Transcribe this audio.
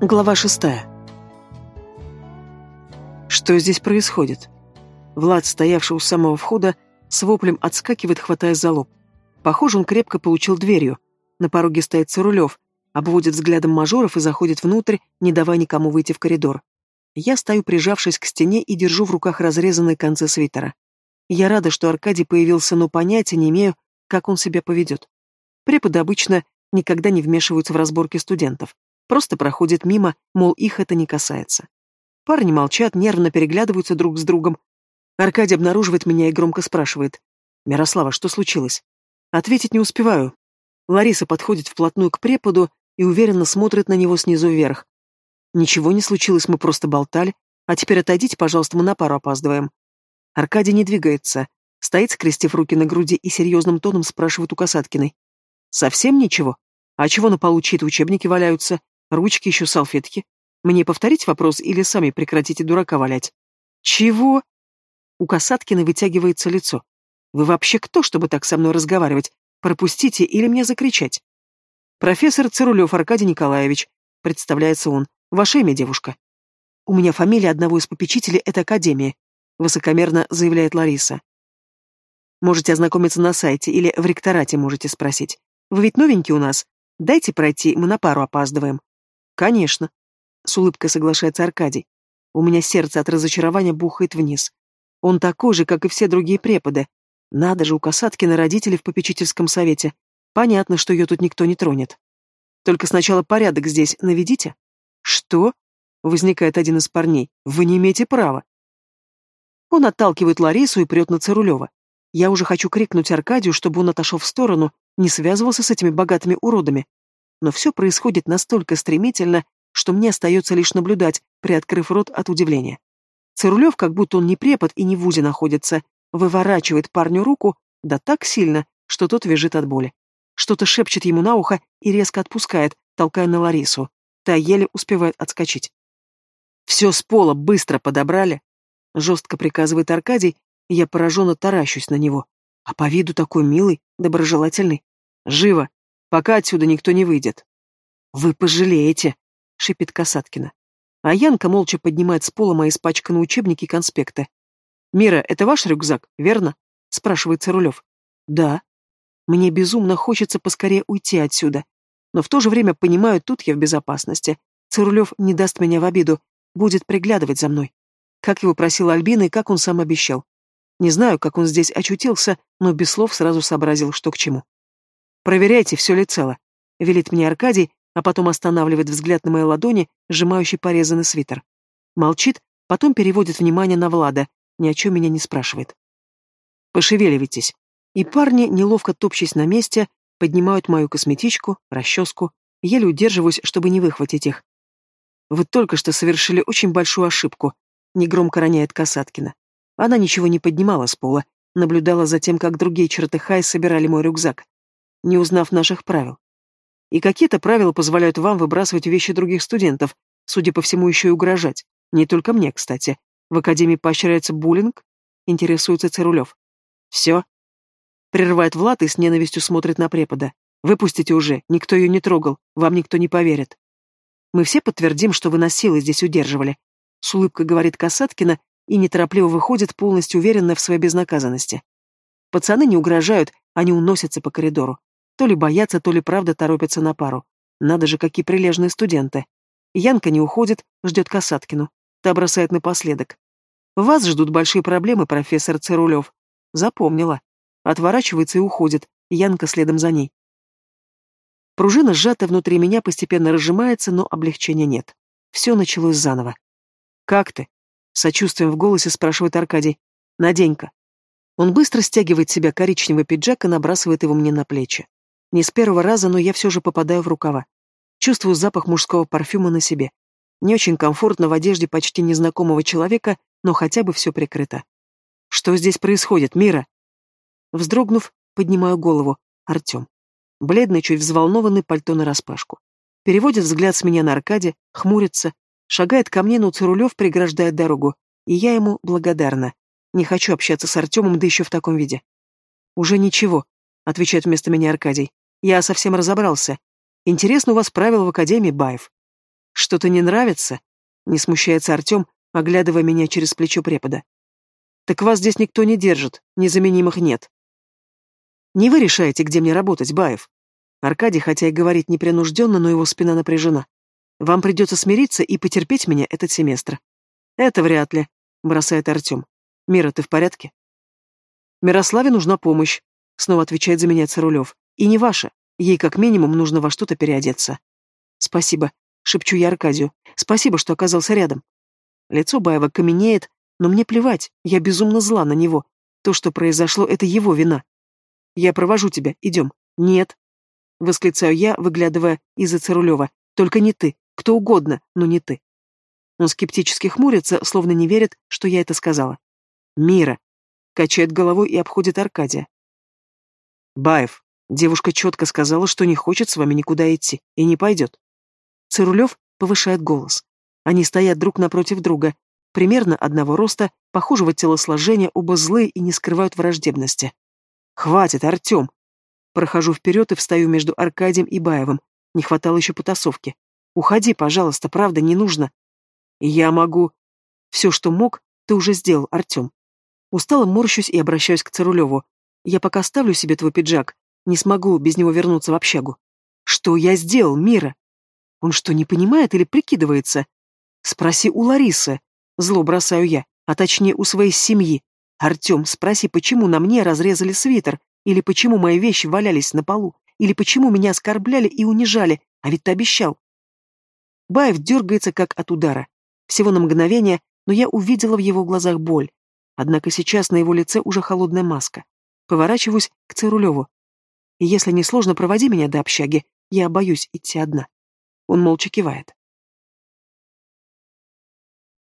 Глава шестая. Что здесь происходит? Влад, стоявший у самого входа, с воплем отскакивает, хватая за лоб. Похоже, он крепко получил дверью. На пороге стоит Царулев, обводит взглядом мажоров и заходит внутрь, не давая никому выйти в коридор. Я стою, прижавшись к стене, и держу в руках разрезанные концы свитера. Я рада, что Аркадий появился, но понятия не имею, как он себя поведет. Преподы обычно никогда не вмешиваются в разборки студентов. Просто проходят мимо, мол, их это не касается. Парни молчат, нервно переглядываются друг с другом. Аркадий обнаруживает меня и громко спрашивает. «Мирослава, что случилось?» Ответить не успеваю. Лариса подходит вплотную к преподу и уверенно смотрит на него снизу вверх. «Ничего не случилось, мы просто болтали. А теперь отойдите, пожалуйста, мы на пару опаздываем». Аркадий не двигается. Стоит, скрестив руки на груди и серьезным тоном спрашивает у Касаткиной. «Совсем ничего? А чего на полу чьи-то учебники валяются? Ручки еще салфетки. Мне повторить вопрос или сами прекратите дурака валять? Чего? У Касаткина вытягивается лицо. Вы вообще кто, чтобы так со мной разговаривать? Пропустите или мне закричать? Профессор Цирулев Аркадий Николаевич, представляется он. Ваше имя, девушка. У меня фамилия одного из попечителей этой академии, высокомерно заявляет Лариса. Можете ознакомиться на сайте или в ректорате можете спросить. Вы ведь новенький у нас. Дайте пройти, мы на пару опаздываем. «Конечно», — с улыбкой соглашается Аркадий. «У меня сердце от разочарования бухает вниз. Он такой же, как и все другие преподы. Надо же, у Касаткина родители в попечительском совете. Понятно, что ее тут никто не тронет. Только сначала порядок здесь наведите». «Что?» — возникает один из парней. «Вы не имеете права». Он отталкивает Ларису и прет на Царулева. Я уже хочу крикнуть Аркадию, чтобы он отошел в сторону, не связывался с этими богатыми уродами но все происходит настолько стремительно, что мне остается лишь наблюдать, приоткрыв рот от удивления. Цирулев, как будто он не препод и не в УЗИ находится, выворачивает парню руку, да так сильно, что тот вяжет от боли. Что-то шепчет ему на ухо и резко отпускает, толкая на Ларису. Та еле успевает отскочить. «Все с пола быстро подобрали!» Жестко приказывает Аркадий, и я пораженно таращусь на него. А по виду такой милый, доброжелательный. «Живо! Пока отсюда никто не выйдет. «Вы пожалеете», — шипит Касаткина. А Янка молча поднимает с пола мои испачканные учебники и конспекты. «Мира, это ваш рюкзак, верно?» — спрашивает Цирулев. «Да». Мне безумно хочется поскорее уйти отсюда. Но в то же время понимаю, тут я в безопасности. Цирулев не даст меня в обиду, будет приглядывать за мной. Как его просила Альбина и как он сам обещал. Не знаю, как он здесь очутился, но без слов сразу сообразил, что к чему. «Проверяйте, все ли цело», — велит мне Аркадий, а потом останавливает взгляд на моей ладони, сжимающий порезанный свитер. Молчит, потом переводит внимание на Влада, ни о чем меня не спрашивает. «Пошевеливайтесь». И парни, неловко топчась на месте, поднимают мою косметичку, расческу, еле удерживаюсь, чтобы не выхватить их. «Вы только что совершили очень большую ошибку», — негромко роняет Касаткина. Она ничего не поднимала с пола, наблюдала за тем, как другие чертыхаясь собирали мой рюкзак не узнав наших правил. И какие-то правила позволяют вам выбрасывать вещи других студентов, судя по всему, еще и угрожать. Не только мне, кстати. В академии поощряется буллинг? Интересуется Цирулев. Все. Прерывает Влад и с ненавистью смотрит на препода. Выпустите уже, никто ее не трогал, вам никто не поверит. Мы все подтвердим, что вы нас силой здесь удерживали. С улыбкой говорит Касаткина и неторопливо выходит, полностью уверенная в своей безнаказанности. Пацаны не угрожают, они уносятся по коридору. То ли боятся, то ли правда торопятся на пару. Надо же, какие прилежные студенты. Янка не уходит, ждет Касаткину. Та бросает напоследок. Вас ждут большие проблемы, профессор Цирулев. Запомнила. Отворачивается и уходит, Янка следом за ней. Пружина, сжатая внутри меня, постепенно разжимается, но облегчения нет. Все началось заново. «Как ты?» — сочувствием в голосе спрашивает Аркадий. «Надень-ка». Он быстро стягивает себя коричневый пиджак и набрасывает его мне на плечи. Не с первого раза, но я все же попадаю в рукава. Чувствую запах мужского парфюма на себе. Не очень комфортно в одежде почти незнакомого человека, но хотя бы все прикрыто. Что здесь происходит, Мира? Вздрогнув, поднимаю голову. Артем. Бледный, чуть взволнованный, пальто нараспашку. Переводит взгляд с меня на Аркаде, хмурится, шагает ко мне, но Цирулев преграждает дорогу, и я ему благодарна. Не хочу общаться с Артемом, да еще в таком виде. Уже ничего, отвечает вместо меня Аркадий. Я совсем разобрался. Интересно у вас правила в Академии, Баев. Что-то не нравится? Не смущается Артем, оглядывая меня через плечо препода. Так вас здесь никто не держит, незаменимых нет. Не вы решаете, где мне работать, Баев. Аркадий, хотя и говорит непринужденно, но его спина напряжена. Вам придется смириться и потерпеть меня этот семестр. Это вряд ли, бросает Артем. Мира, ты в порядке? Мирославе нужна помощь, снова отвечает за меня Царулев. И не ваша. Ей как минимум нужно во что-то переодеться. Спасибо, шепчу я Аркадию. Спасибо, что оказался рядом. Лицо Баева каменеет, но мне плевать, я безумно зла на него. То, что произошло, это его вина. Я провожу тебя, идем. Нет. Восклицаю я, выглядывая из-за Цирулева. Только не ты. Кто угодно, но не ты. Он скептически хмурится, словно не верит, что я это сказала. Мира. Качает головой и обходит Аркадия. Баев. Девушка четко сказала, что не хочет с вами никуда идти и не пойдет. Цирулев повышает голос. Они стоят друг напротив друга, примерно одного роста, похожего телосложения, оба злые и не скрывают враждебности. «Хватит, Артем!» Прохожу вперед и встаю между Аркадием и Баевым. Не хватало еще потасовки. «Уходи, пожалуйста, правда, не нужно». «Я могу...» «Все, что мог, ты уже сделал, Артем». Устало морщусь и обращаюсь к Царулеву. «Я пока ставлю себе твой пиджак. Не смогу без него вернуться в общагу». «Что я сделал, Мира?» «Он что, не понимает или прикидывается?» «Спроси у Ларисы». Зло бросаю я, а точнее у своей семьи. Артем, спроси, почему на мне разрезали свитер, или почему мои вещи валялись на полу, или почему меня оскорбляли и унижали, а ведь ты обещал. Баев дергается, как от удара. Всего на мгновение, но я увидела в его глазах боль. Однако сейчас на его лице уже холодная маска. Поворачиваюсь к Цирулеву. Если не сложно, проводи меня до общаги, я боюсь идти одна. Он молча кивает.